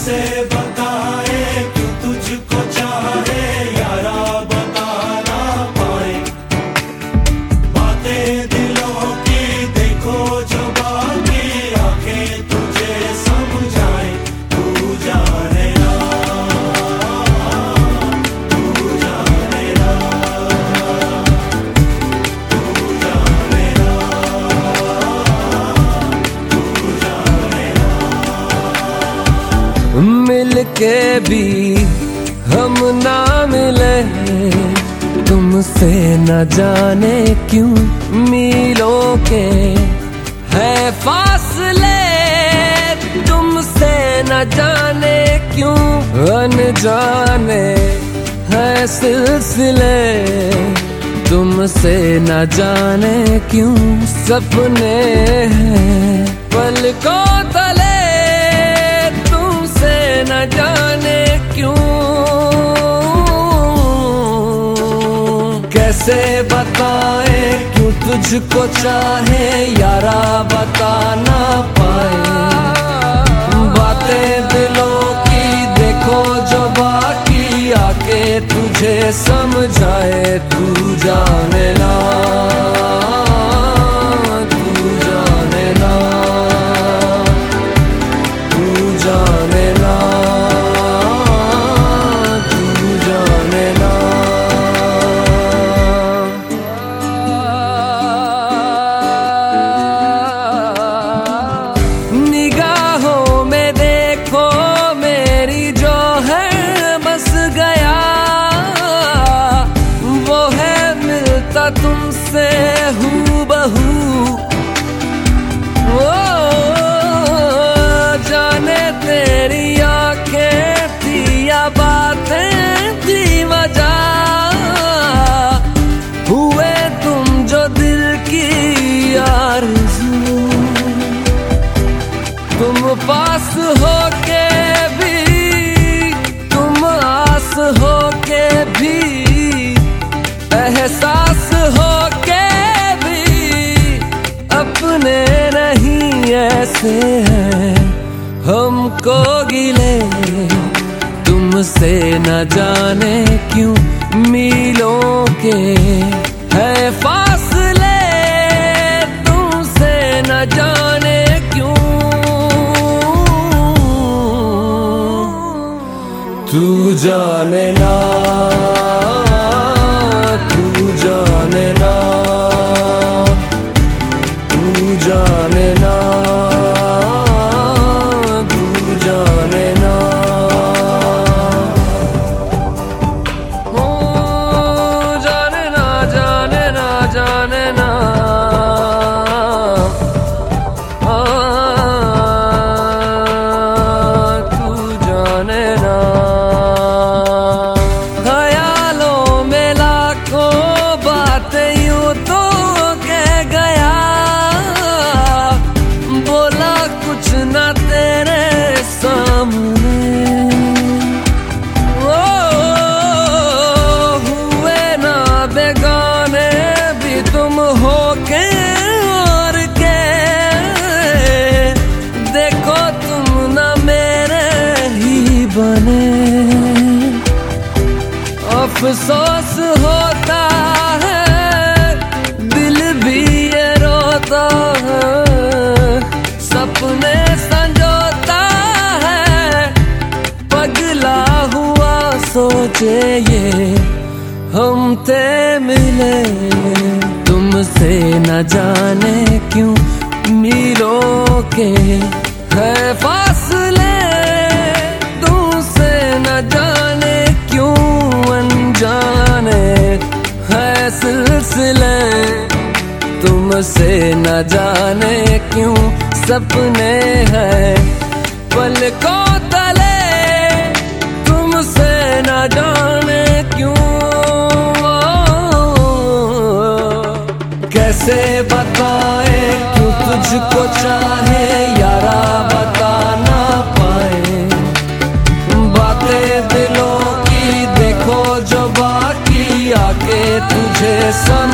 कैसे बताए तू तुझको चाहे। मिल के भी हम ना मिले। तुमसे न जाने क्यों मिलों के है फासले। तुमसे न जाने क्यों अनजाने है सिलसिले। तुमसे न जाने क्यों सपने हैं। पलकों तुमसे न जाने क्यों। कैसे बताए क्यों तुझको चाहे यारा बता ना पाए। बातें दिलों की देखो जो बाकी आके तुझे समझाए, तू जाने ना। मिलता तुमसे हूँ बहू ओ, जाने तेरी आँखें थी या बातें थी वजह हुए तुम जो दिल की आरज़ू। तुम पास हो के हमको गिले। तुमसे न जाने क्यों मीलों के है फासले। तुमसे न जाने क्यों? तू जाने ना। बातें यूँ तो कह गया। बोला कुछ ना तेरे सामने। ओ, हुए ना बेगाने भी तुम हो के और के। देखो तुम ना मेरे ही बने। अफसोस हम ते मिले, तुमसे न जाने क्यों मीलों के है फासले, तुमसे न जाने क्यों अनजाने है सिलसिले, तुमसे न जाने क्यों सपने हैं, पलकों कैसे बताए तू तुझको चाहे, यारा बता ना पाए। बातें दिलों की देखो जो बाकी आके तुझे समझाए